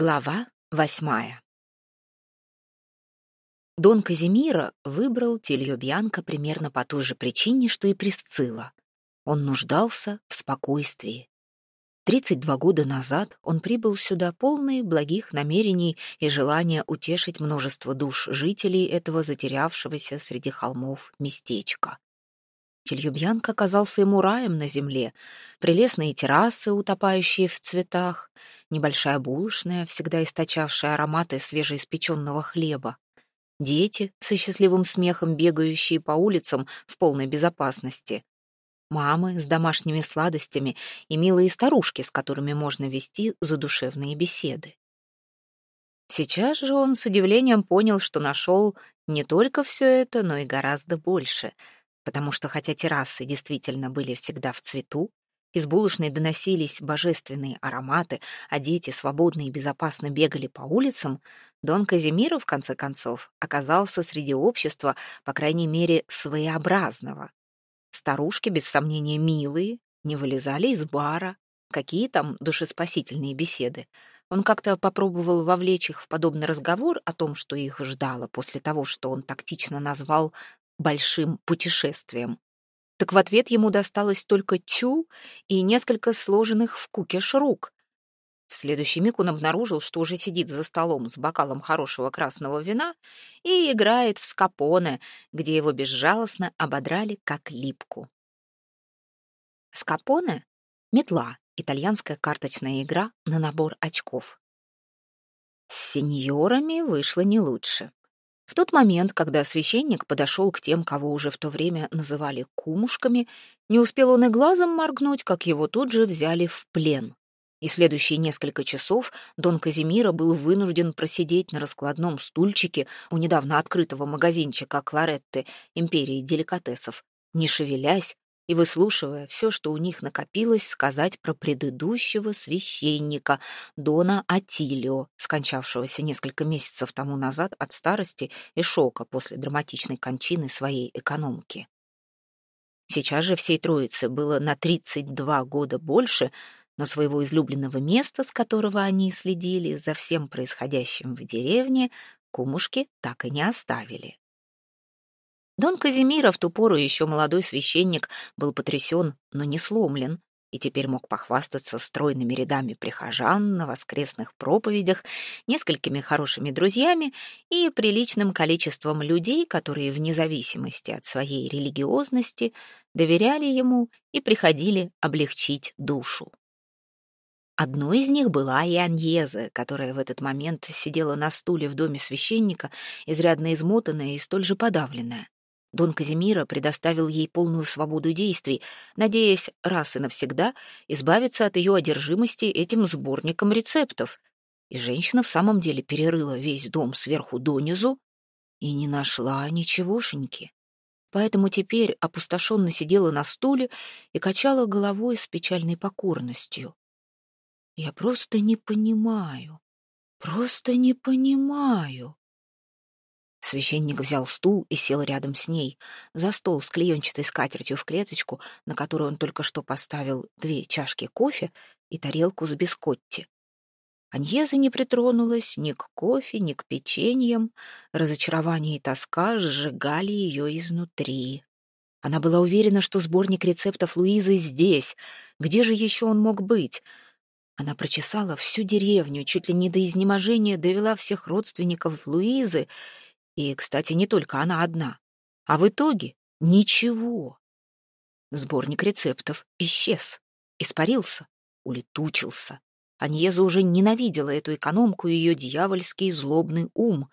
Глава восьмая Дон Казимира выбрал Тильо Бьянко примерно по той же причине, что и Присцилла. Он нуждался в спокойствии. Тридцать два года назад он прибыл сюда полный благих намерений и желания утешить множество душ жителей этого затерявшегося среди холмов местечка. Тильюбьянка оказался ему раем на земле, прелестные террасы, утопающие в цветах — небольшая булочная, всегда источавшая ароматы свежеиспеченного хлеба, дети со счастливым смехом, бегающие по улицам в полной безопасности, мамы с домашними сладостями и милые старушки, с которыми можно вести задушевные беседы. Сейчас же он с удивлением понял, что нашел не только все это, но и гораздо больше, потому что хотя террасы действительно были всегда в цвету, из булочной доносились божественные ароматы, а дети свободно и безопасно бегали по улицам, Дон Казимира, в конце концов, оказался среди общества, по крайней мере, своеобразного. Старушки, без сомнения, милые, не вылезали из бара. Какие там душеспасительные беседы. Он как-то попробовал вовлечь их в подобный разговор о том, что их ждало после того, что он тактично назвал «большим путешествием» так в ответ ему досталось только тю и несколько сложенных в кукиш рук. В следующий миг он обнаружил, что уже сидит за столом с бокалом хорошего красного вина и играет в скапоне, где его безжалостно ободрали как липку. Скапоне — метла, итальянская карточная игра на набор очков. С сеньорами вышло не лучше. В тот момент, когда священник подошел к тем, кого уже в то время называли кумушками, не успел он и глазом моргнуть, как его тут же взяли в плен. И следующие несколько часов Дон Казимира был вынужден просидеть на раскладном стульчике у недавно открытого магазинчика Кларетты империи деликатесов, не шевелясь и выслушивая все, что у них накопилось сказать про предыдущего священника, Дона Атилио, скончавшегося несколько месяцев тому назад от старости и шока после драматичной кончины своей экономки. Сейчас же всей троице было на 32 года больше, но своего излюбленного места, с которого они следили за всем происходящим в деревне, кумушки так и не оставили. Дон Казимира, в ту пору еще молодой священник, был потрясен, но не сломлен, и теперь мог похвастаться стройными рядами прихожан на воскресных проповедях, несколькими хорошими друзьями и приличным количеством людей, которые вне зависимости от своей религиозности доверяли ему и приходили облегчить душу. Одной из них была и Аньеза, которая в этот момент сидела на стуле в доме священника, изрядно измотанная и столь же подавленная. Дон Казимира предоставил ей полную свободу действий, надеясь раз и навсегда избавиться от ее одержимости этим сборником рецептов. И женщина в самом деле перерыла весь дом сверху донизу и не нашла ничегошеньки. Поэтому теперь опустошенно сидела на стуле и качала головой с печальной покорностью. «Я просто не понимаю, просто не понимаю», Священник взял стул и сел рядом с ней, за стол с клеенчатой скатертью в клеточку, на которую он только что поставил две чашки кофе и тарелку с бискотти. Аньеза не притронулась ни к кофе, ни к печеньям. Разочарование и тоска сжигали ее изнутри. Она была уверена, что сборник рецептов Луизы здесь. Где же еще он мог быть? Она прочесала всю деревню, чуть ли не до изнеможения довела всех родственников Луизы и, кстати, не только она одна. А в итоге ничего. Сборник рецептов исчез, испарился, улетучился. Аньеза уже ненавидела эту экономку и ее дьявольский злобный ум.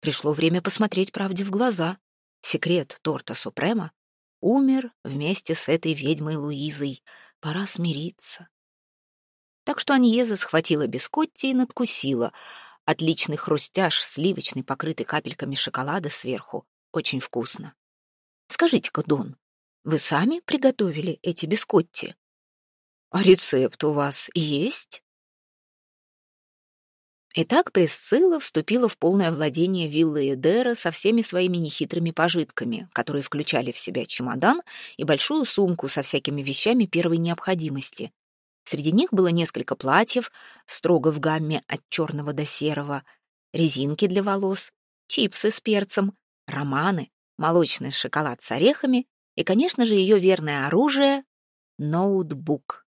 Пришло время посмотреть правде в глаза. Секрет торта Супрема умер вместе с этой ведьмой Луизой. Пора смириться. Так что Аньеза схватила бискотти и надкусила — Отличный хрустяж, сливочный, покрытый капельками шоколада сверху. Очень вкусно. Скажите-ка, Дон, вы сами приготовили эти бискотти? А рецепт у вас есть? Итак, Пресцилла вступила в полное владение виллы Эдера со всеми своими нехитрыми пожитками, которые включали в себя чемодан и большую сумку со всякими вещами первой необходимости. Среди них было несколько платьев, строго в гамме от черного до серого, резинки для волос, чипсы с перцем, романы, молочный шоколад с орехами и, конечно же, ее верное оружие — ноутбук.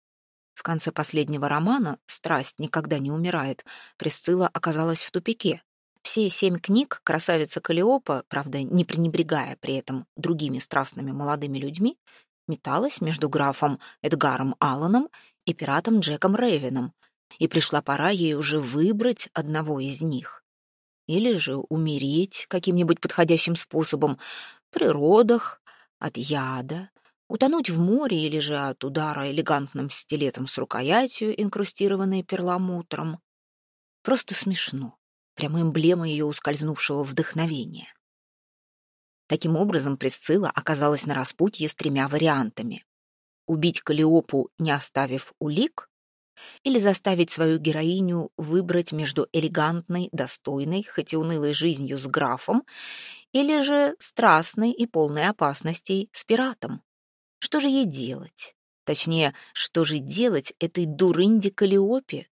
В конце последнего романа «Страсть никогда не умирает» Присцилла оказалась в тупике. Все семь книг красавица Калиопа, правда, не пренебрегая при этом другими страстными молодыми людьми, металась между графом Эдгаром Алланом и пиратом Джеком Рейвеном, и пришла пора ей уже выбрать одного из них. Или же умереть каким-нибудь подходящим способом, при родах, от яда, утонуть в море или же от удара элегантным стилетом с рукоятью, инкрустированной перламутром. Просто смешно, прямо эмблема ее ускользнувшего вдохновения. Таким образом, Присцилла оказалась на распутье с тремя вариантами. Убить Калиопу, не оставив улик, или заставить свою героиню выбрать между элегантной, достойной, хоть и унылой жизнью с графом, или же страстной и полной опасностей с пиратом. Что же ей делать? Точнее, что же делать этой дурынде Калиопе?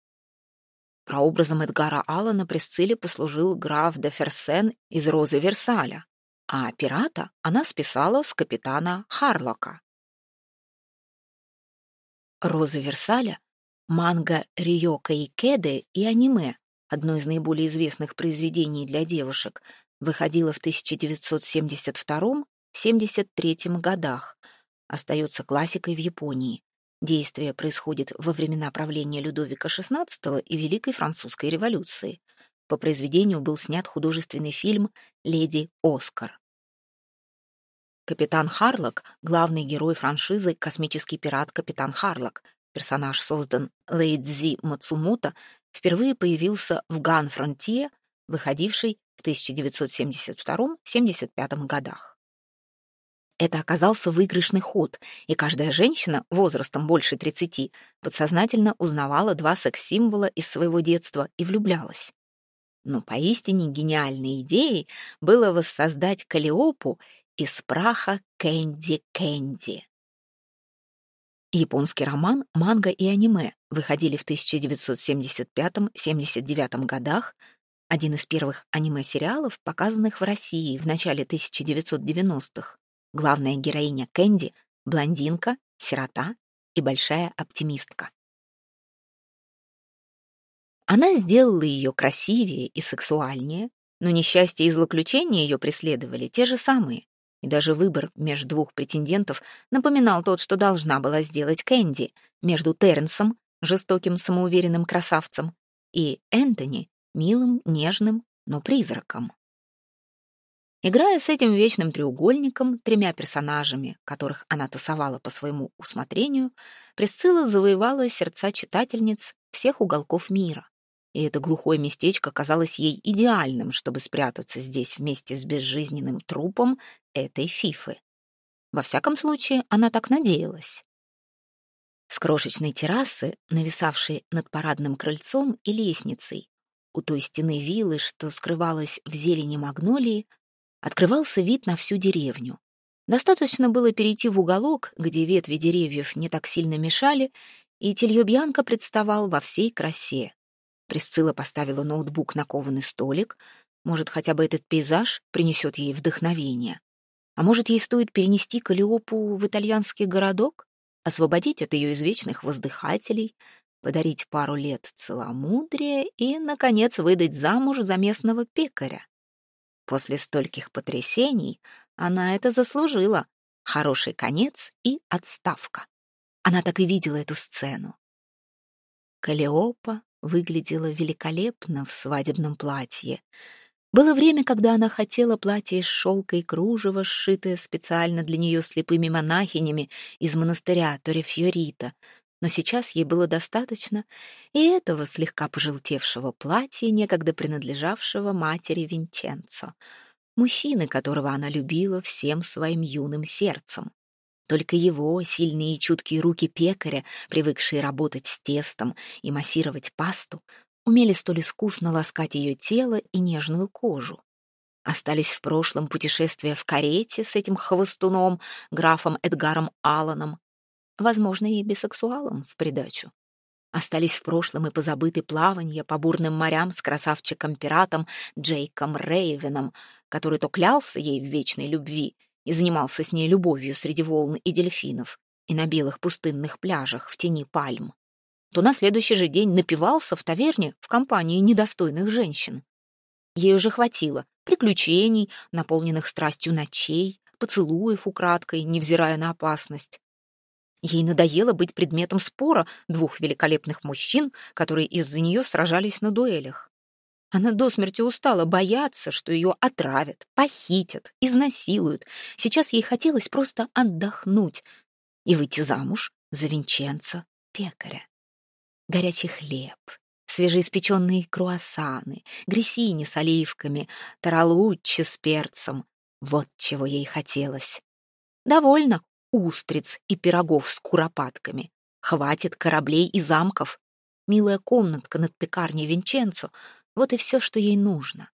Прообразом Эдгара Аллана Пресцилле послужил граф де Ферсен из «Розы Версаля», а пирата она списала с капитана Харлока. «Роза Версаля» — манга Риока и Кеде и аниме, одно из наиболее известных произведений для девушек, выходило в 1972-73 годах, остается классикой в Японии. Действие происходит во времена правления Людовика XVI и Великой Французской революции. По произведению был снят художественный фильм «Леди Оскар». Капитан Харлок — главный герой франшизы «Космический пират Капитан Харлок». Персонаж создан Лэйдзи Мацумото, впервые появился в «Ган Фронтье», выходивший в 1972-75 годах. Это оказался выигрышный ход, и каждая женщина возрастом больше 30 подсознательно узнавала два секс-символа из своего детства и влюблялась. Но поистине гениальной идеей было воссоздать Калиопу из праха Кэнди Кэнди. Японский роман, манга и аниме выходили в 1975-79 годах, один из первых аниме-сериалов, показанных в России в начале 1990-х. Главная героиня Кэнди — блондинка, сирота и большая оптимистка. Она сделала ее красивее и сексуальнее, но несчастье и злоключения ее преследовали те же самые, и даже выбор между двух претендентов напоминал тот, что должна была сделать Кэнди, между Терренсом, жестоким самоуверенным красавцем, и Энтони, милым, нежным, но призраком. Играя с этим вечным треугольником, тремя персонажами, которых она тасовала по своему усмотрению, Присцилла завоевала сердца читательниц всех уголков мира. И это глухое местечко казалось ей идеальным, чтобы спрятаться здесь вместе с безжизненным трупом этой фифы. Во всяком случае, она так надеялась. С крошечной террасы, нависавшей над парадным крыльцом и лестницей, у той стены виллы, что скрывалась в зелени магнолии, открывался вид на всю деревню. Достаточно было перейти в уголок, где ветви деревьев не так сильно мешали, и Тельёбьянка представал во всей красе. Присцилла поставила ноутбук на кованый столик. Может, хотя бы этот пейзаж принесет ей вдохновение. А может, ей стоит перенести Калиопу в итальянский городок, освободить от ее извечных воздыхателей, подарить пару лет целомудрия и, наконец, выдать замуж за местного пекаря. После стольких потрясений она это заслужила. Хороший конец и отставка. Она так и видела эту сцену. Калиопа выглядела великолепно в свадебном платье. Было время, когда она хотела платье из шелка и кружева, сшитое специально для нее слепыми монахинями из монастыря Торефьорита — но сейчас ей было достаточно и этого слегка пожелтевшего платья, некогда принадлежавшего матери Винченцо, мужчины, которого она любила всем своим юным сердцем. Только его сильные и чуткие руки пекаря, привыкшие работать с тестом и массировать пасту, умели столь искусно ласкать ее тело и нежную кожу. Остались в прошлом путешествия в карете с этим хвостуном, графом Эдгаром Алланом, возможно, и бисексуалом в придачу. Остались в прошлом и позабыты плавания по бурным морям с красавчиком-пиратом Джейком Рейвеном, который то клялся ей в вечной любви и занимался с ней любовью среди волн и дельфинов и на белых пустынных пляжах в тени пальм, то на следующий же день напивался в таверне в компании недостойных женщин. Ей уже хватило приключений, наполненных страстью ночей, поцелуев украдкой, невзирая на опасность. Ей надоело быть предметом спора двух великолепных мужчин, которые из-за нее сражались на дуэлях. Она до смерти устала бояться, что ее отравят, похитят, изнасилуют. Сейчас ей хотелось просто отдохнуть и выйти замуж за Винченца пекаря. Горячий хлеб, свежеиспеченные круассаны, грессини с оливками, таралуччи с перцем. Вот чего ей хотелось. Довольно устриц и пирогов с куропатками. Хватит кораблей и замков. Милая комнатка над пекарней Винченцо — вот и все, что ей нужно.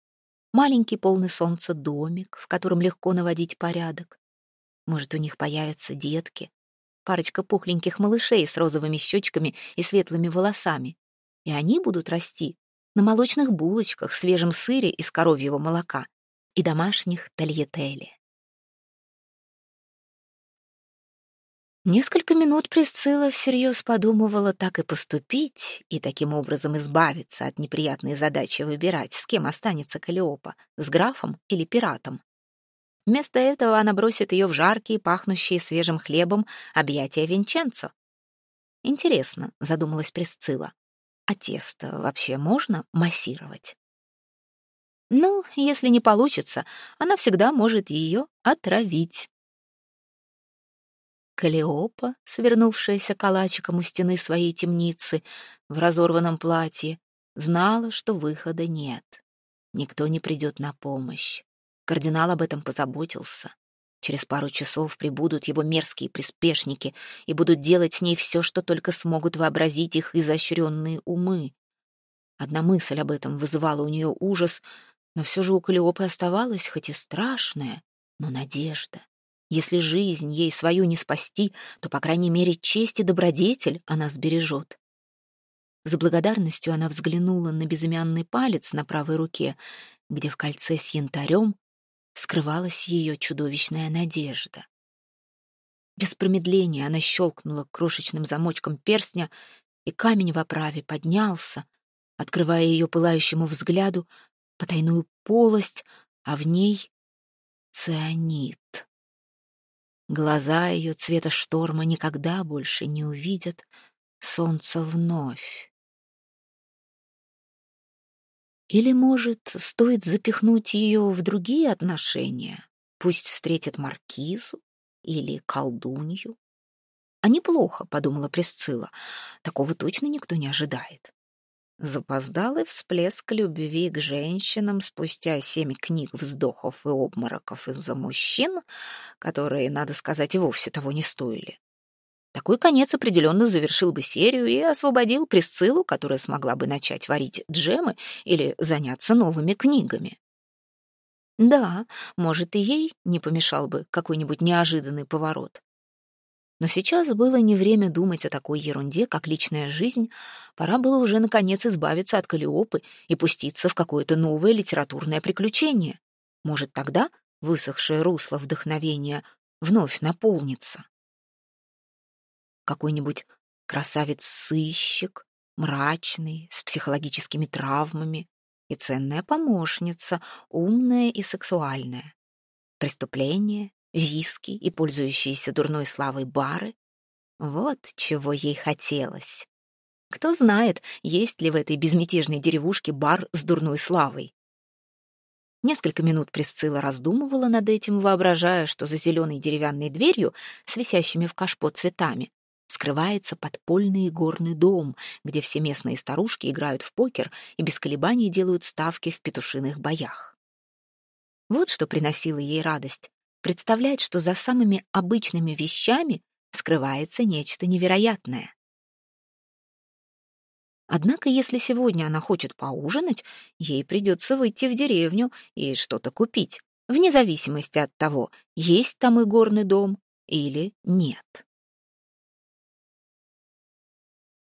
Маленький полный солнца домик, в котором легко наводить порядок. Может, у них появятся детки. Парочка пухленьких малышей с розовыми щечками и светлыми волосами и они будут расти на молочных булочках, свежем сыре из коровьего молока и домашних тольятели. Несколько минут Присцилла всерьез подумывала так и поступить и таким образом избавиться от неприятной задачи выбирать, с кем останется Калиопа, с графом или пиратом. Вместо этого она бросит ее в жаркие, пахнущие свежим хлебом объятия Винченцо. «Интересно», — задумалась Присцилла, а тесто вообще можно массировать? Ну, если не получится, она всегда может ее отравить. Калиопа, свернувшаяся калачиком у стены своей темницы в разорванном платье, знала, что выхода нет. Никто не придет на помощь. Кардинал об этом позаботился. Через пару часов прибудут его мерзкие приспешники и будут делать с ней все, что только смогут вообразить их изощренные умы. Одна мысль об этом вызывала у нее ужас, но все же у Калиопы оставалась, хоть и страшная, но надежда. Если жизнь ей свою не спасти, то, по крайней мере, честь и добродетель она сбережет. С благодарностью она взглянула на безымянный палец на правой руке, где в кольце с янтарем скрывалась ее чудовищная надежда. Без промедления она щелкнула крошечным замочком перстня, и камень в оправе поднялся, открывая ее пылающему взгляду потайную полость, а в ней — цианид. Глаза ее цвета шторма никогда больше не увидят солнце вновь. Или, может, стоит запихнуть ее в другие отношения? Пусть встретит маркизу или колдунью? А неплохо, — подумала Пресцилла, — такого точно никто не ожидает. Запоздалый всплеск любви к женщинам спустя семь книг вздохов и обмороков из-за мужчин, которые, надо сказать, и вовсе того не стоили. Такой конец определенно завершил бы серию и освободил Присциллу, которая смогла бы начать варить джемы или заняться новыми книгами. Да, может, и ей не помешал бы какой-нибудь неожиданный поворот. Но сейчас было не время думать о такой ерунде, как личная жизнь. Пора было уже, наконец, избавиться от Калиопы и пуститься в какое-то новое литературное приключение. Может, тогда высохшее русло вдохновения вновь наполнится какой-нибудь красавец-сыщик, мрачный, с психологическими травмами, и ценная помощница, умная и сексуальная. Преступление, виски и пользующиеся дурной славой бары — вот чего ей хотелось. Кто знает, есть ли в этой безмятежной деревушке бар с дурной славой. Несколько минут Присцилла раздумывала над этим, воображая, что за зеленой деревянной дверью с висящими в кашпо цветами скрывается подпольный горный дом, где все местные старушки играют в покер и без колебаний делают ставки в петушиных боях. Вот что приносило ей радость — представлять, что за самыми обычными вещами скрывается нечто невероятное. Однако, если сегодня она хочет поужинать, ей придется выйти в деревню и что-то купить, вне зависимости от того, есть там и горный дом или нет.